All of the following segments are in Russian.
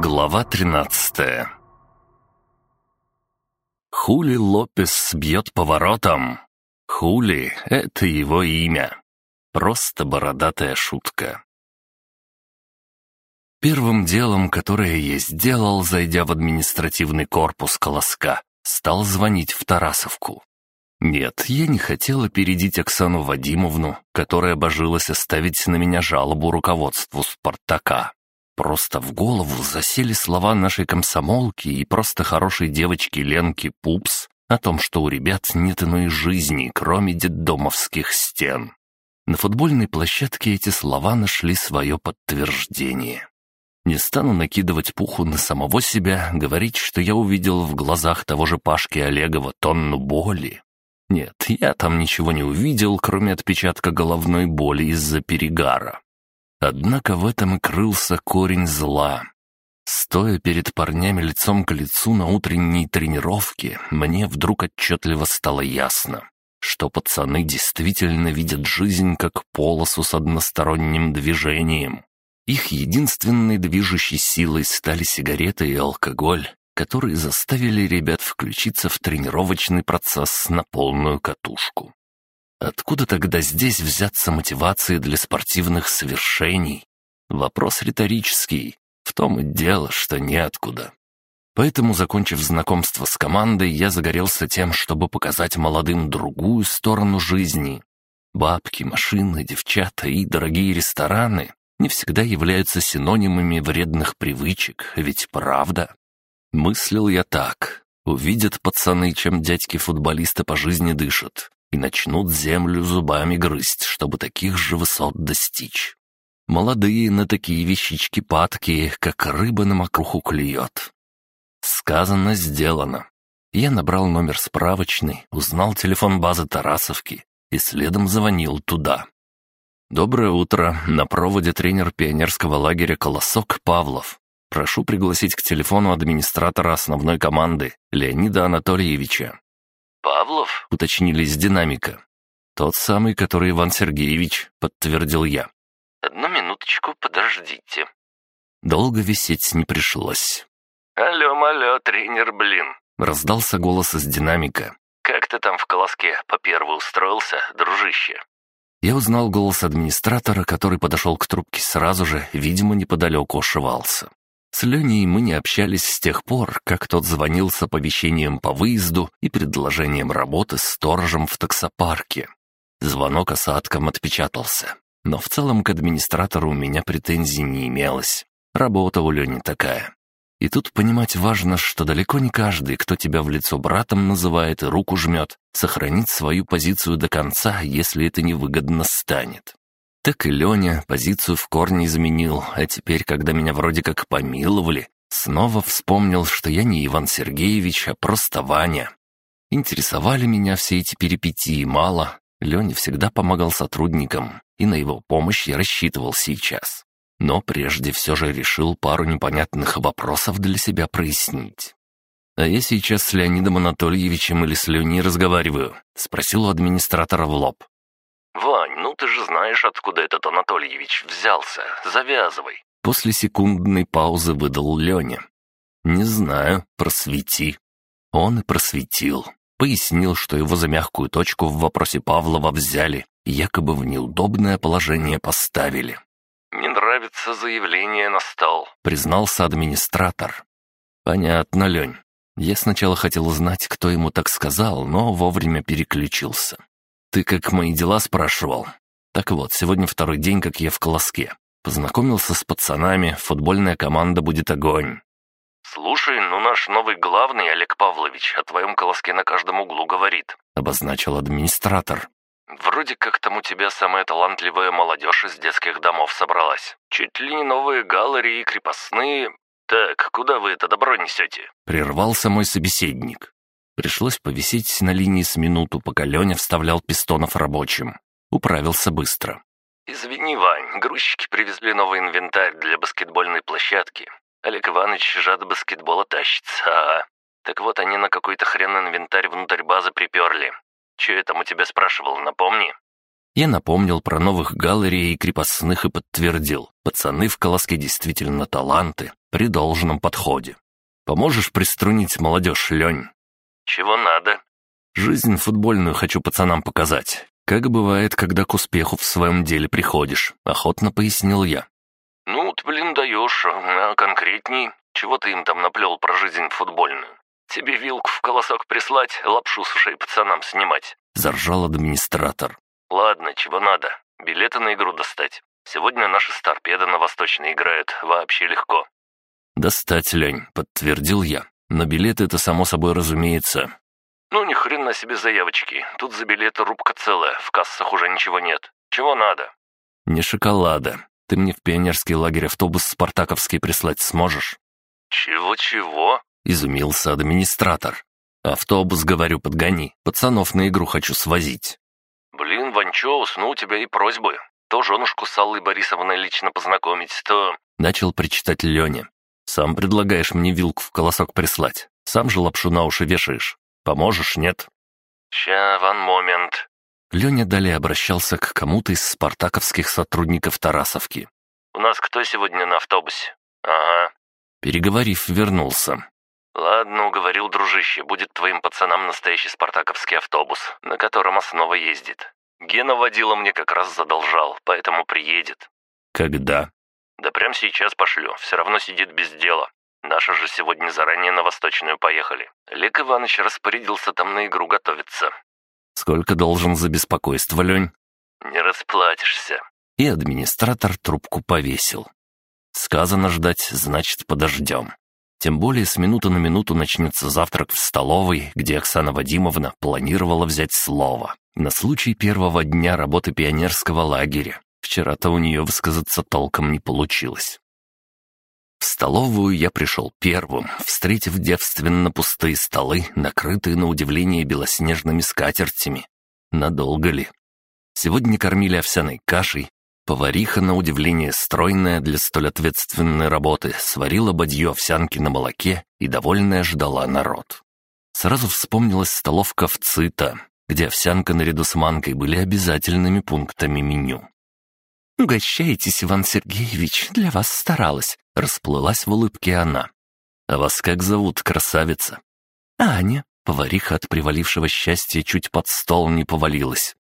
Глава 13 Хули Лопес бьет поворотом. Хули — это его имя. Просто бородатая шутка. Первым делом, которое я сделал, зайдя в административный корпус Колоска, стал звонить в Тарасовку. Нет, я не хотел опередить Оксану Вадимовну, которая божилась оставить на меня жалобу руководству «Спартака». Просто в голову засели слова нашей комсомолки и просто хорошей девочки Ленки Пупс о том, что у ребят нет иной жизни, кроме детдомовских стен. На футбольной площадке эти слова нашли свое подтверждение. Не стану накидывать пуху на самого себя, говорить, что я увидел в глазах того же Пашки Олегова тонну боли. Нет, я там ничего не увидел, кроме отпечатка головной боли из-за перегара. Однако в этом и крылся корень зла. Стоя перед парнями лицом к лицу на утренней тренировке, мне вдруг отчетливо стало ясно, что пацаны действительно видят жизнь как полосу с односторонним движением. Их единственной движущей силой стали сигареты и алкоголь, которые заставили ребят включиться в тренировочный процесс на полную катушку. Откуда тогда здесь взяться мотивации для спортивных свершений? Вопрос риторический. В том и дело, что неоткуда. Поэтому, закончив знакомство с командой, я загорелся тем, чтобы показать молодым другую сторону жизни. Бабки, машины, девчата и дорогие рестораны не всегда являются синонимами вредных привычек, ведь правда? Мыслил я так. Увидят пацаны, чем дядьки-футболисты по жизни дышат, и начнут землю зубами грызть, чтобы таких же высот достичь. Молодые на такие вещички падки, как рыба на мокруху клюет. Сказано, сделано. Я набрал номер справочный, узнал телефон базы Тарасовки и следом звонил туда. «Доброе утро. На проводе тренер пионерского лагеря «Колосок» Павлов. Прошу пригласить к телефону администратора основной команды Леонида Анатольевича. «Павлов?» — уточнили с динамика. «Тот самый, который Иван Сергеевич», — подтвердил я. «Одну минуточку, подождите». Долго висеть не пришлось. «Алло, алло, тренер, блин!» — раздался голос из динамика. «Как ты там в колоске по первой устроился, дружище?» Я узнал голос администратора, который подошел к трубке сразу же, видимо, неподалеку ошивался. С Леней мы не общались с тех пор, как тот звонил с оповещением по выезду и предложением работы с сторожем в таксопарке. Звонок осадком отпечатался. Но в целом к администратору у меня претензий не имелось. Работа у Лени такая. И тут понимать важно, что далеко не каждый, кто тебя в лицо братом называет и руку жмет, сохранит свою позицию до конца, если это невыгодно станет. Так и Леня позицию в корне изменил, а теперь, когда меня вроде как помиловали, снова вспомнил, что я не Иван Сергеевич, а просто Ваня. Интересовали меня все эти перипетии мало. Леня всегда помогал сотрудникам, и на его помощь я рассчитывал сейчас. Но прежде все же решил пару непонятных вопросов для себя прояснить. «А я сейчас с Леонидом Анатольевичем или с Леней разговариваю?» — спросил у администратора в лоб. «Вань, ну ты же знаешь, откуда этот Анатольевич взялся. Завязывай». После секундной паузы выдал Леня. «Не знаю, просвети». Он и просветил. Пояснил, что его за мягкую точку в вопросе Павлова взяли и якобы в неудобное положение поставили. «Не нравится заявление на стол», — признался администратор. «Понятно, Лень. Я сначала хотел узнать, кто ему так сказал, но вовремя переключился. «Ты как мои дела спрашивал?» «Так вот, сегодня второй день, как я в колоске. Познакомился с пацанами, футбольная команда будет огонь». «Слушай, ну наш новый главный, Олег Павлович, о твоем колоске на каждом углу говорит», — обозначил администратор. «Вроде как там у тебя самая талантливая молодежь из детских домов собралась. Чуть ли не новые галереи, крепостные. Так, куда вы это добро несете?» Прервался мой собеседник. Пришлось повисеть на линии с минуту, пока Леня вставлял пистонов рабочим. Управился быстро. «Извини, Вань, грузчики привезли новый инвентарь для баскетбольной площадки. Олег Иванович жад баскетбола тащится, а, Так вот, они на какой-то хрен инвентарь внутрь базы приперли. Че я там у тебя спрашивал, напомни?» Я напомнил про новых галерей и крепостных и подтвердил. Пацаны в колоске действительно таланты, при должном подходе. Поможешь приструнить молодежь, Лень? Чего надо? Жизнь футбольную хочу пацанам показать. Как бывает, когда к успеху в своем деле приходишь, охотно пояснил я. Ну, ты, блин, даешь, а конкретней? Чего ты им там наплел про жизнь футбольную? Тебе вилку в колосок прислать, лапшу с ушей пацанам снимать?» Заржал администратор. «Ладно, чего надо. Билеты на игру достать. Сегодня наши старпеды на Восточной играют. Вообще легко». «Достать, Лень», — подтвердил я. «Но билеты это само собой разумеется». «Ну, ни хрена себе заявочки. Тут за билеты рубка целая, в кассах уже ничего нет. Чего надо?» «Не шоколада. Ты мне в пионерский лагерь автобус спартаковский прислать сможешь?» «Чего-чего?» — изумился администратор. «Автобус, говорю, подгони. Пацанов на игру хочу свозить». «Блин, Ванчоус, ну у тебя и просьбы. То женушку с Аллой Борисовной лично познакомить, то...» Начал причитать Леня. «Сам предлагаешь мне вилку в колосок прислать. Сам же лапшу на уши вешаешь. Поможешь, нет?» «Ща, ван момент». Леня далее обращался к кому-то из спартаковских сотрудников Тарасовки. «У нас кто сегодня на автобусе?» «Ага». Переговорив, вернулся. «Ладно, уговорил, дружище, будет твоим пацанам настоящий спартаковский автобус, на котором основа ездит. Гена водила мне как раз задолжал, поэтому приедет». «Когда?» «Да прям сейчас пошлю, все равно сидит без дела. Наши же сегодня заранее на Восточную поехали. Лек Иванович распорядился там на игру готовиться». «Сколько должен за беспокойство, Лень?» «Не расплатишься». И администратор трубку повесил. «Сказано ждать, значит, подождем». Тем более с минуты на минуту начнется завтрак в столовой, где Оксана Вадимовна планировала взять слово. На случай первого дня работы пионерского лагеря. Вчера-то у нее высказаться толком не получилось. В столовую я пришел первым, встретив девственно пустые столы, накрытые на удивление белоснежными скатертями. Надолго ли? Сегодня кормили овсяной кашей. Повариха, на удивление стройная для столь ответственной работы, сварила бадью овсянки на молоке и, довольная, ждала народ. Сразу вспомнилась столовка в ЦИТа, где овсянка наряду с манкой были обязательными пунктами меню. «Угощайтесь, Иван Сергеевич, для вас старалась», — расплылась в улыбке она. «А вас как зовут, красавица?» «Аня», — повариха от привалившего счастья чуть под стол не повалилась.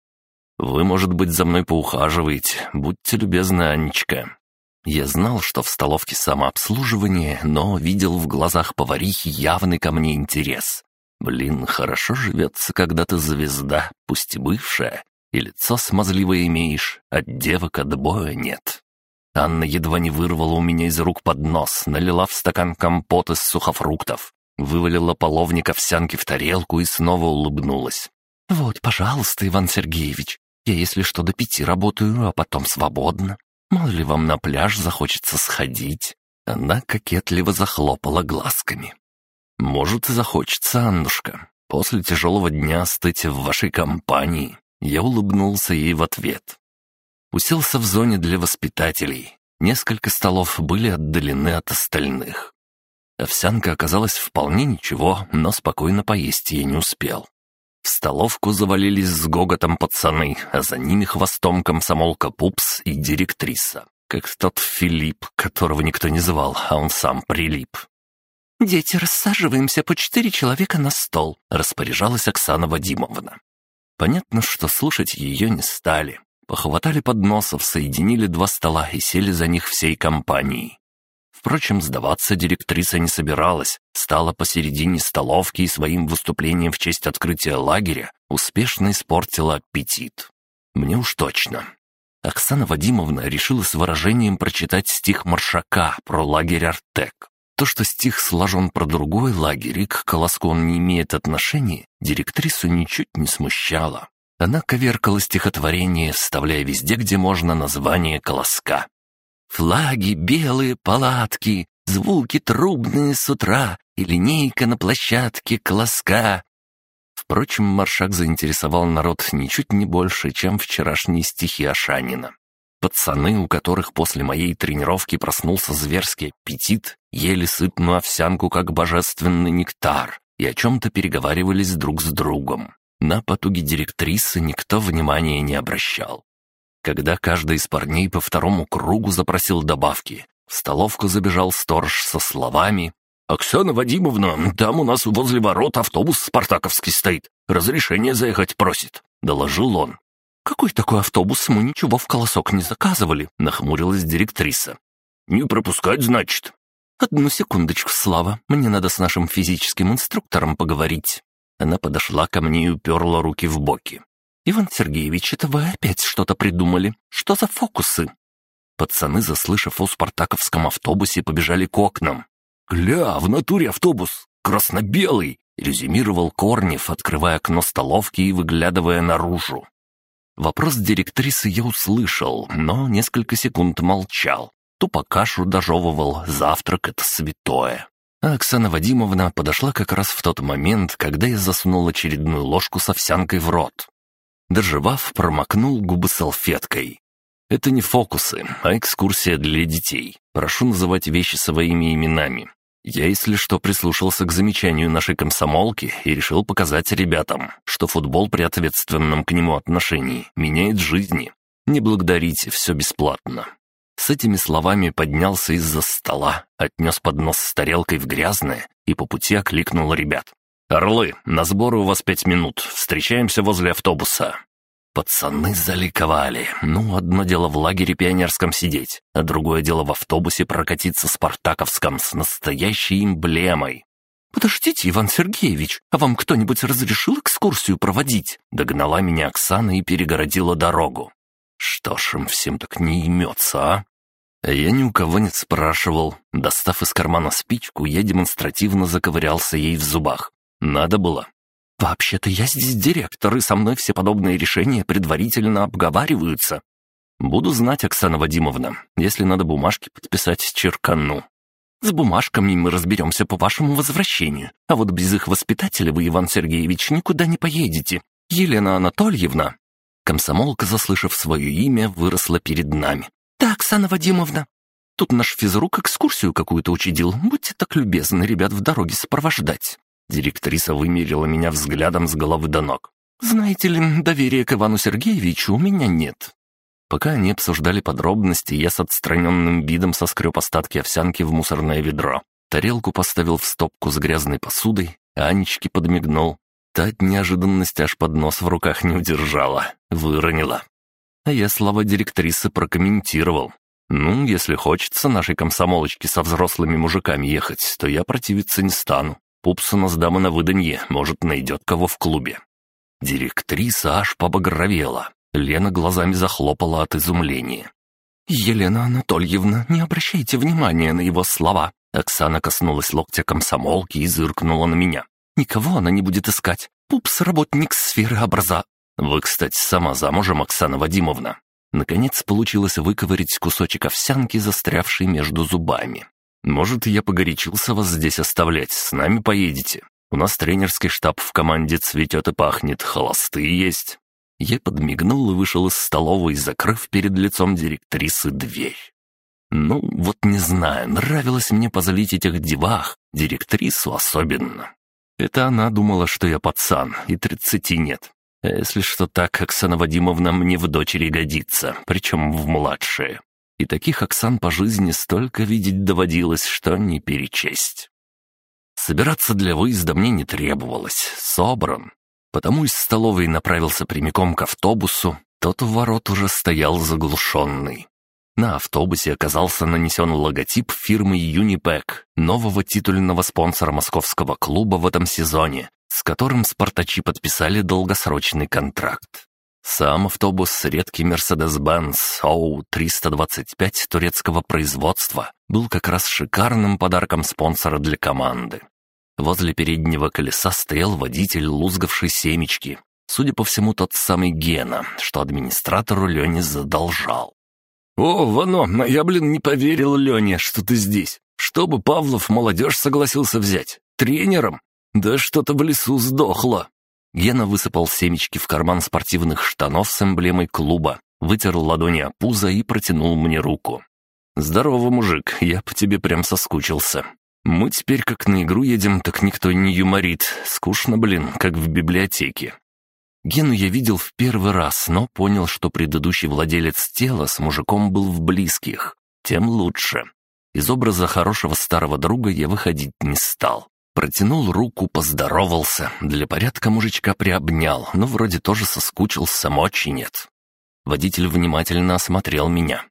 «Вы, может быть, за мной поухаживаете, будьте любезны, Анечка». Я знал, что в столовке самообслуживание, но видел в глазах поварихи явный ко мне интерес. Блин, хорошо живется, когда ты звезда, пусть и бывшая, и лицо смазливое имеешь, от девок отбоя нет. Анна едва не вырвала у меня из рук поднос, налила в стакан компот из сухофруктов, вывалила половник овсянки в тарелку и снова улыбнулась. «Вот, пожалуйста, Иван Сергеевич, я, если что, до пяти работаю, а потом свободно. Мало ли вам на пляж захочется сходить». Она кокетливо захлопала глазками. «Может, захочется, Аннушка. После тяжелого дня стыть в вашей компании. Я улыбнулся ей в ответ. Уселся в зоне для воспитателей. Несколько столов были отдалены от остальных. Овсянка оказалась вполне ничего, но спокойно поесть я не успел. В столовку завалились с гоготом пацаны, а за ними хвостом комсомолка Пупс и директриса. Как тот Филипп, которого никто не звал, а он сам прилип. «Дети, рассаживаемся по четыре человека на стол», — распоряжалась Оксана Вадимовна. Понятно, что слушать ее не стали. Похватали подносов, соединили два стола и сели за них всей компанией. Впрочем, сдаваться директриса не собиралась, стала посередине столовки и своим выступлением в честь открытия лагеря успешно испортила аппетит. Мне уж точно. Оксана Вадимовна решила с выражением прочитать стих Маршака про лагерь Артек. То, что стих сложен про другой лагерь и к колоску он не имеет отношения, директрису ничуть не смущало. Она коверкала стихотворение, вставляя везде, где можно, название колоска. «Флаги, белые палатки, звуки трубные с утра и линейка на площадке колоска». Впрочем, Маршак заинтересовал народ ничуть не больше, чем вчерашние стихи Ашанина. Пацаны, у которых после моей тренировки проснулся зверский аппетит, ели сытную овсянку как божественный нектар и о чем-то переговаривались друг с другом. На потуги директрисы никто внимания не обращал. Когда каждый из парней по второму кругу запросил добавки, в столовку забежал сторож со словами «Оксана Вадимовна, там у нас возле ворот автобус спартаковский стоит. Разрешение заехать просит», — доложил он. «Какой такой автобус? Мы ничего в колосок не заказывали», — нахмурилась директриса. «Не пропускать, значит?» «Одну секундочку, Слава. Мне надо с нашим физическим инструктором поговорить». Она подошла ко мне и уперла руки в боки. «Иван Сергеевич, это вы опять что-то придумали? Что за фокусы?» Пацаны, заслышав о спартаковском автобусе, побежали к окнам. «Гля, в натуре автобус! Красно-белый!» — резюмировал Корнев, открывая окно столовки и выглядывая наружу. Вопрос директрисы я услышал, но несколько секунд молчал. Тупо кашу дожевывал, завтрак — это святое. А Оксана Вадимовна подошла как раз в тот момент, когда я засунул очередную ложку с овсянкой в рот. Доживав, промокнул губы салфеткой. Это не фокусы, а экскурсия для детей. Прошу называть вещи своими именами. Я, если что, прислушался к замечанию нашей комсомолки и решил показать ребятам, что футбол при ответственном к нему отношении меняет жизни. Не благодарите, все бесплатно. С этими словами поднялся из-за стола, отнес поднос с тарелкой в грязное и по пути окликнул ребят. «Орлы, на сборы у вас пять минут. Встречаемся возле автобуса». Пацаны заликовали. Ну, одно дело в лагере пионерском сидеть, а другое дело в автобусе прокатиться спартаковском с настоящей эмблемой. «Подождите, Иван Сергеевич, а вам кто-нибудь разрешил экскурсию проводить?» Догнала меня Оксана и перегородила дорогу. «Что ж им всем так не имется, а?» Я ни у кого не спрашивал. Достав из кармана спичку, я демонстративно заковырялся ей в зубах. Надо было. «Вообще-то я здесь директор, и со мной все подобные решения предварительно обговариваются. Буду знать, Оксана Вадимовна. Если надо бумажки подписать, черкану. С бумажками мы разберемся по вашему возвращению, а вот без их воспитателя вы, Иван Сергеевич, никуда не поедете. Елена Анатольевна». Комсомолка, заслышав свое имя, выросла перед нами. «Да, Оксана Вадимовна. Тут наш физрук экскурсию какую-то учудил. Будьте так любезны, ребят, в дороге сопровождать». Директриса вымерила меня взглядом с головы до ног. «Знаете ли, доверия к Ивану Сергеевичу у меня нет». Пока они обсуждали подробности, я с отстраненным видом соскреб остатки овсянки в мусорное ведро. Тарелку поставил в стопку с грязной посудой, а Анечке подмигнул. Та от неожиданности аж под нос в руках не удержала, выронила. А я слова директрисы прокомментировал. «Ну, если хочется нашей комсомолочке со взрослыми мужиками ехать, то я противиться не стану. Пупс у нас дама на выданье, может, найдет кого в клубе». Директриса аж побагровела. Лена глазами захлопала от изумления. «Елена Анатольевна, не обращайте внимания на его слова». Оксана коснулась локтя комсомолки и зыркнула на меня. «Никого она не будет искать. Пупс — работник сферы образа». «Вы, кстати, сама замужем, Оксана Вадимовна». Наконец получилось выковырить кусочек овсянки, застрявший между зубами. «Может, я погорячился вас здесь оставлять, с нами поедете? У нас тренерский штаб в команде цветет и пахнет, холостые есть». Я подмигнул и вышел из столовой, закрыв перед лицом директрисы дверь. Ну, вот не знаю, нравилось мне позлить этих девах, директрису особенно. Это она думала, что я пацан, и тридцати нет. А если что так, Оксана Вадимовна мне в дочери годится, причем в младшие. И таких Оксан по жизни столько видеть доводилось, что не перечесть. Собираться для выезда мне не требовалось, собран. Потому из столовой направился прямиком к автобусу, тот в ворот уже стоял заглушенный. На автобусе оказался нанесен логотип фирмы «Юнипек», нового титульного спонсора московского клуба в этом сезоне, с которым спартачи подписали долгосрочный контракт. Сам автобус, редкий Mercedes-Benz OU-325 турецкого производства, был как раз шикарным подарком спонсора для команды. Возле переднего колеса стоял водитель, лузгавший семечки. Судя по всему, тот самый Гена, что администратору Лене задолжал. «О, Вано, я, блин, не поверил Лене, что ты здесь. Чтобы Павлов молодежь согласился взять? Тренером? Да что-то в лесу сдохло». Гена высыпал семечки в карман спортивных штанов с эмблемой клуба, вытер ладони о пузо и протянул мне руку. «Здорово, мужик, я по тебе прям соскучился. Мы теперь как на игру едем, так никто не юморит. Скучно, блин, как в библиотеке». Гену я видел в первый раз, но понял, что предыдущий владелец тела с мужиком был в близких. Тем лучше. Из образа хорошего старого друга я выходить не стал. Протянул руку, поздоровался, для порядка мужичка приобнял, но вроде тоже соскучился, мочи нет. Водитель внимательно осмотрел меня.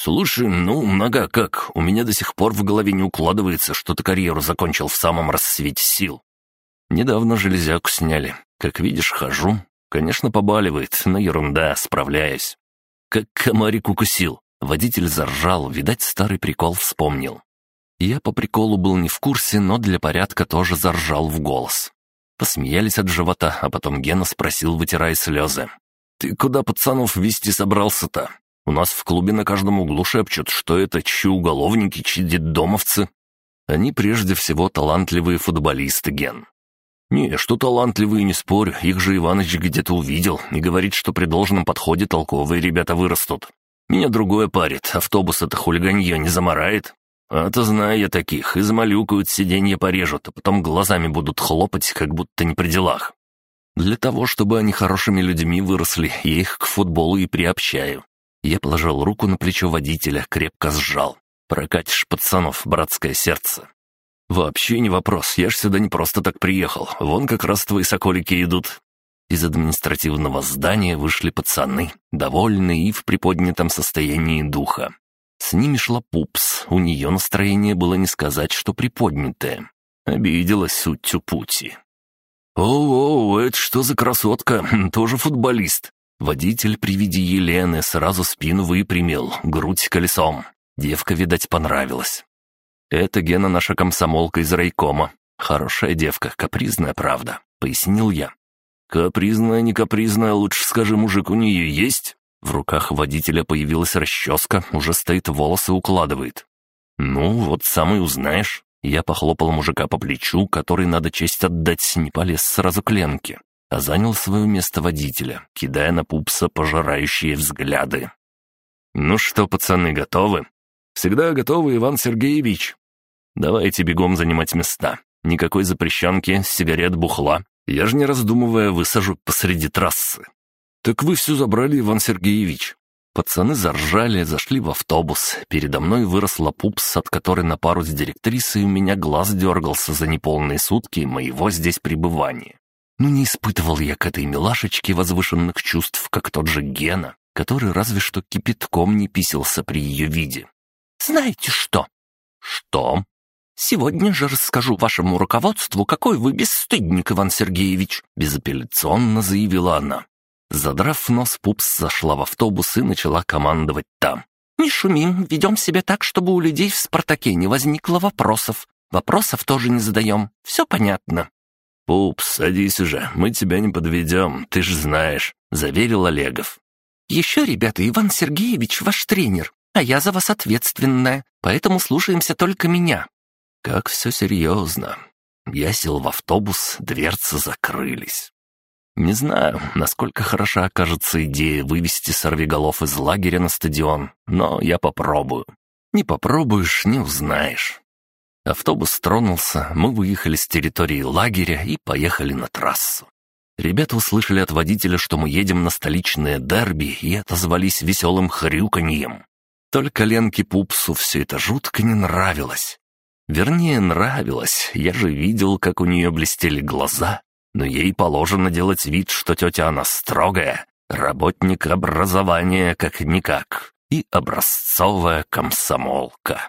«Слушай, ну, нога как? У меня до сих пор в голове не укладывается, что ты карьеру закончил в самом рассвете сил». «Недавно железяку сняли. Как видишь, хожу. Конечно, побаливает, но ерунда, справляюсь». «Как комарик укусил». Водитель заржал, видать, старый прикол вспомнил. Я по приколу был не в курсе, но для порядка тоже заржал в голос. Посмеялись от живота, а потом Гена спросил, вытирая слезы. «Ты куда пацанов вести собрался-то? У нас в клубе на каждом углу шепчут, что это чьи уголовники, чьи детдомовцы. Они прежде всего талантливые футболисты, Ген. «Не, что талантливые, не спорю, их же Иваныч где-то увидел и говорит, что при должном подходе толковые ребята вырастут. Меня другое парит, автобус это хулиганье не заморает. А-то знаю я таких, измалюкают, сиденье порежут, а потом глазами будут хлопать, как будто не при делах. Для того, чтобы они хорошими людьми выросли, я их к футболу и приобщаю. Я положил руку на плечо водителя, крепко сжал. Прокатишь пацанов, братское сердце. «Вообще не вопрос, я ж сюда не просто так приехал. Вон как раз твои соколики идут». Из административного здания вышли пацаны, довольные и в приподнятом состоянии духа. С ними шла Пупс, у нее настроение было не сказать, что приподнятое. Обиделась суть пути. «О-о, это что за красотка? Тоже футболист?» Водитель при виде Елены сразу спину выпрямил, грудь колесом. Девка, видать, понравилась. «Это Гена наша комсомолка из райкома. Хорошая девка, капризная, правда», — пояснил я. «Капризная, не капризная, лучше скажи, мужик у нее есть?» В руках водителя появилась расческа, уже стоит волосы укладывает. «Ну, вот сам и узнаешь». Я похлопал мужика по плечу, который, надо честь отдать, не полез сразу к Ленке, а занял свое место водителя, кидая на пупса пожирающие взгляды. «Ну что, пацаны, готовы?» «Всегда готовы, Иван Сергеевич». «Давайте бегом занимать места. Никакой запрещенки, сигарет, бухла. Я же не раздумывая высажу посреди трассы». «Так вы все забрали, Иван Сергеевич». Пацаны заржали, зашли в автобус. Передо мной выросла пупс, от которой на пару с директрисой у меня глаз дергался за неполные сутки моего здесь пребывания. Ну не испытывал я к этой милашечке возвышенных чувств, как тот же Гена, который разве что кипятком не писался при ее виде. «Знаете что?» «Что?» «Сегодня же расскажу вашему руководству, какой вы бесстыдник, Иван Сергеевич», безапелляционно заявила она. Задрав нос, Пупс зашла в автобус и начала командовать там. «Не шумим, ведем себя так, чтобы у людей в «Спартаке» не возникло вопросов. Вопросов тоже не задаем. Все понятно». «Пупс, садись уже, мы тебя не подведем, ты ж знаешь», — заверил Олегов. «Еще, ребята, Иван Сергеевич ваш тренер, а я за вас ответственная, поэтому слушаемся только меня». Как все серьезно. Я сел в автобус, дверцы закрылись. Не знаю, насколько хороша окажется идея вывести сорвиголов из лагеря на стадион, но я попробую. Не попробуешь, не узнаешь. Автобус тронулся, мы выехали с территории лагеря и поехали на трассу. Ребята услышали от водителя, что мы едем на столичное дерби и отозвались веселым хрюканьем. Только Ленке Пупсу все это жутко не нравилось. Вернее, нравилось, я же видел, как у нее блестели глаза, но ей положено делать вид, что тетя она строгая, работник образования как-никак и образцовая комсомолка.